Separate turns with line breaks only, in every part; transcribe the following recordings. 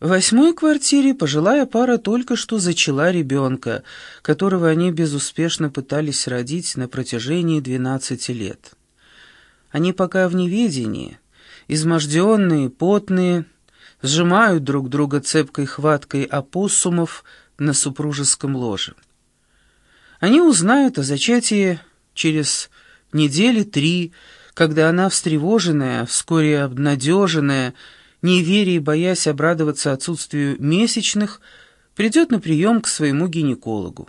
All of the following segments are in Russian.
В восьмой квартире пожилая пара только что зачала ребенка, которого они безуспешно пытались родить на протяжении 12 лет. Они пока в неведении, изможденные, потные, сжимают друг друга цепкой хваткой опоссумов на супружеском ложе. Они узнают о зачатии через недели три, когда она встревоженная, вскоре обнадеженная, не веря и боясь обрадоваться отсутствию месячных, придет на прием к своему гинекологу.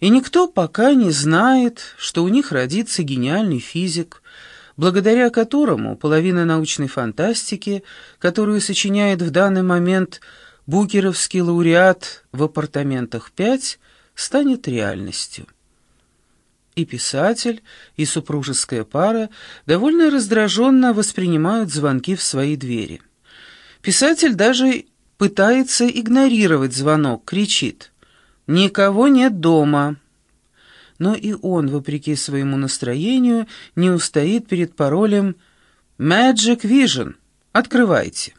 И никто пока не знает, что у них родится гениальный физик, благодаря которому половина научной фантастики, которую сочиняет в данный момент букеровский лауреат в апартаментах 5, станет реальностью. И писатель, и супружеская пара довольно раздраженно воспринимают звонки в свои двери. Писатель даже пытается игнорировать звонок, кричит «Никого нет дома». Но и он, вопреки своему настроению, не устоит перед паролем «Magic Vision». Открывайте.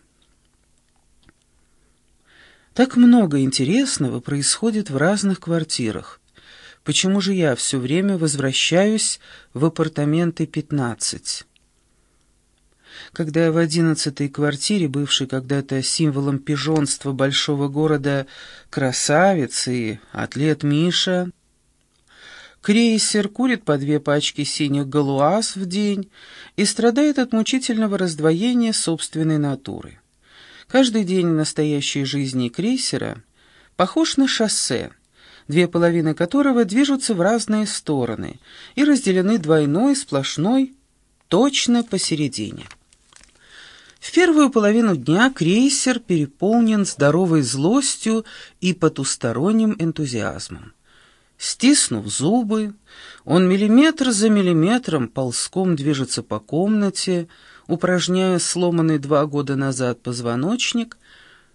Так много интересного происходит в разных квартирах. Почему же я все время возвращаюсь в апартаменты 15? Когда в одиннадцатой квартире, бывшей когда-то символом пижонства большого города, красавец и атлет Миша, крейсер курит по две пачки синих галуаз в день и страдает от мучительного раздвоения собственной натуры. Каждый день настоящей жизни крейсера похож на шоссе, две половины которого движутся в разные стороны и разделены двойной сплошной точно посередине. В первую половину дня крейсер переполнен здоровой злостью и потусторонним энтузиазмом. Стиснув зубы, он миллиметр за миллиметром ползком движется по комнате, упражняя сломанный два года назад позвоночник,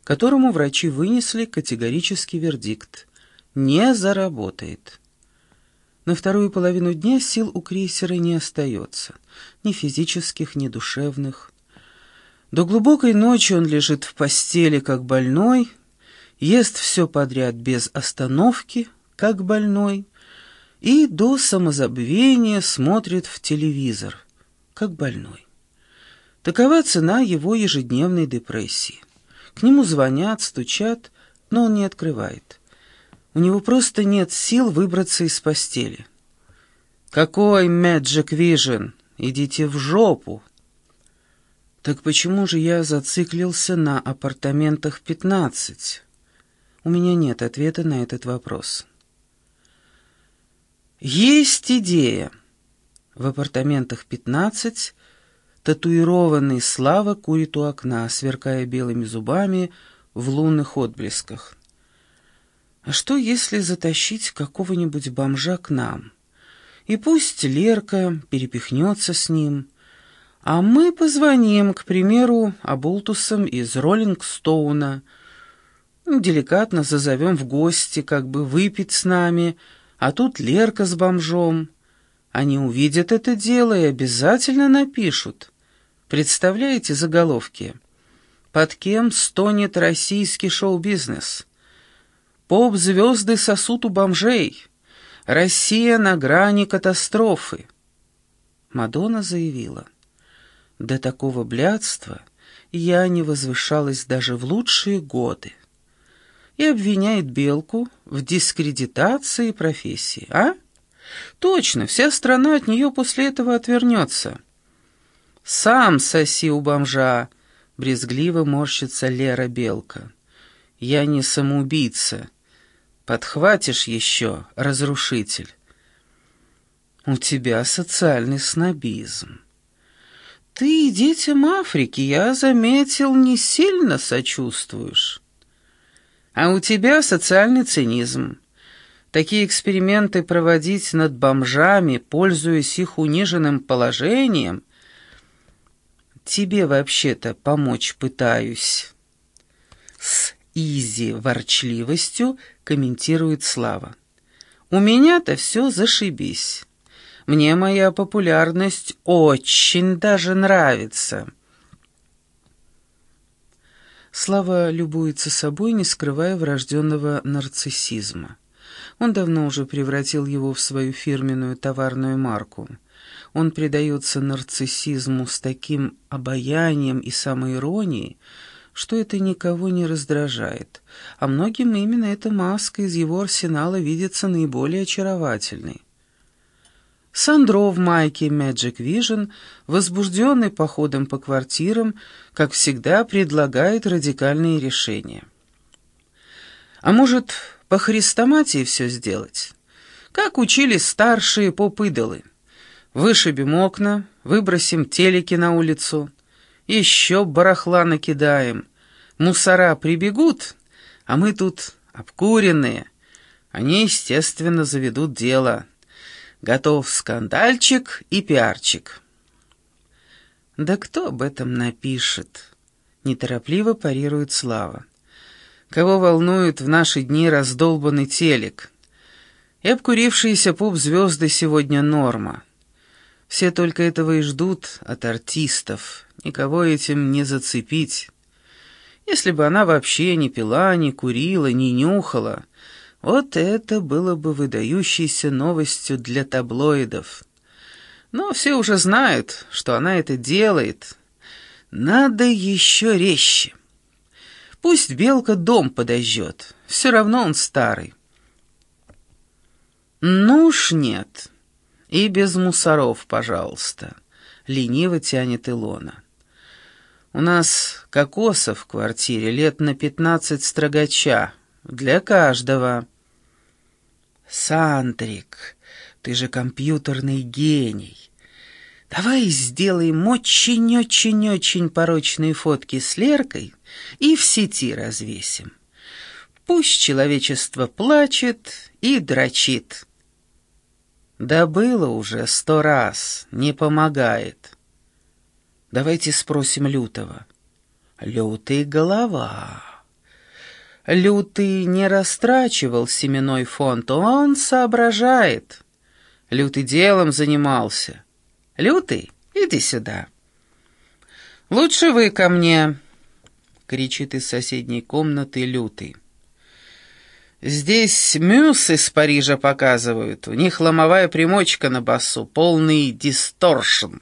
которому врачи вынесли категорический вердикт — не заработает. На вторую половину дня сил у крейсера не остается, ни физических, ни душевных. До глубокой ночи он лежит в постели, как больной, ест все подряд без остановки, как больной, и до самозабвения смотрит в телевизор, как больной. Такова цена его ежедневной депрессии. К нему звонят, стучат, но он не открывает. У него просто нет сил выбраться из постели. «Какой Magic Vision? Идите в жопу!» Так почему же я зациклился на апартаментах 15? У меня нет ответа на этот вопрос. Есть идея. В апартаментах 15 татуированный Слава курит у окна, сверкая белыми зубами в лунных отблесках. А что, если затащить какого-нибудь бомжа к нам? И пусть Лерка перепихнется с ним, а мы позвоним, к примеру, Абултусам из Роллинг Стоуна. Деликатно зазовем в гости, как бы выпить с нами, а тут Лерка с бомжом. Они увидят это дело и обязательно напишут. Представляете заголовки? Под кем стонет российский шоу-бизнес? Поп-звезды сосут у бомжей. Россия на грани катастрофы. Мадонна заявила — до такого блядства я не возвышалась даже в лучшие годы. И обвиняет Белку в дискредитации профессии, а? Точно, вся страна от нее после этого отвернется. «Сам соси у бомжа!» — брезгливо морщится Лера Белка. «Я не самоубийца. Подхватишь еще, разрушитель». «У тебя социальный снобизм». Ты детям Африки, я заметил, не сильно сочувствуешь. А у тебя социальный цинизм. Такие эксперименты проводить над бомжами, пользуясь их униженным положением, тебе вообще-то помочь пытаюсь. С изи ворчливостью комментирует Слава. У меня-то все зашибись. Мне моя популярность очень даже нравится». Слава любуется собой, не скрывая врожденного нарциссизма. Он давно уже превратил его в свою фирменную товарную марку. Он предается нарциссизму с таким обаянием и самоиронией, что это никого не раздражает, а многим именно эта маска из его арсенала видится наиболее очаровательной. Сандро в майке Magic Vision, возбужденный походом по квартирам, как всегда предлагает радикальные решения. А может, по хрестоматии все сделать? Как учили старшие поп-идолы. Вышибем окна, выбросим телеки на улицу, еще барахла накидаем. Мусора прибегут, а мы тут обкуренные. Они, естественно, заведут дело. Готов скандальчик и пиарчик. Да кто об этом напишет? Неторопливо парирует Слава. Кого волнует в наши дни раздолбанный телек? И обкурившиеся поп-звезды сегодня норма. Все только этого и ждут от артистов. Никого этим не зацепить. Если бы она вообще не пила, не курила, не нюхала, вот это было бы выдающейся новостью для таблоидов. Но все уже знают, что она это делает. Надо еще резче. Пусть Белка дом подожжет, все равно он старый. Ну уж нет, и без мусоров, пожалуйста, лениво тянет Илона. У нас кокосов в квартире лет на пятнадцать строгача, для каждого. «Сандрик, ты же компьютерный гений. Давай сделаем очень-очень-очень порочные фотки с Леркой и в сети развесим. Пусть человечество плачет и дрочит». «Да было уже сто раз, не помогает. Давайте спросим Лютого». «Лютый голова». Лютый не растрачивал семенной фонд, он соображает. Лютый делом занимался. Лютый, иди сюда. Лучше вы ко мне, кричит из соседней комнаты Лютый. Здесь мюс из Парижа показывают, у них ломовая примочка на басу, полный дисторшн.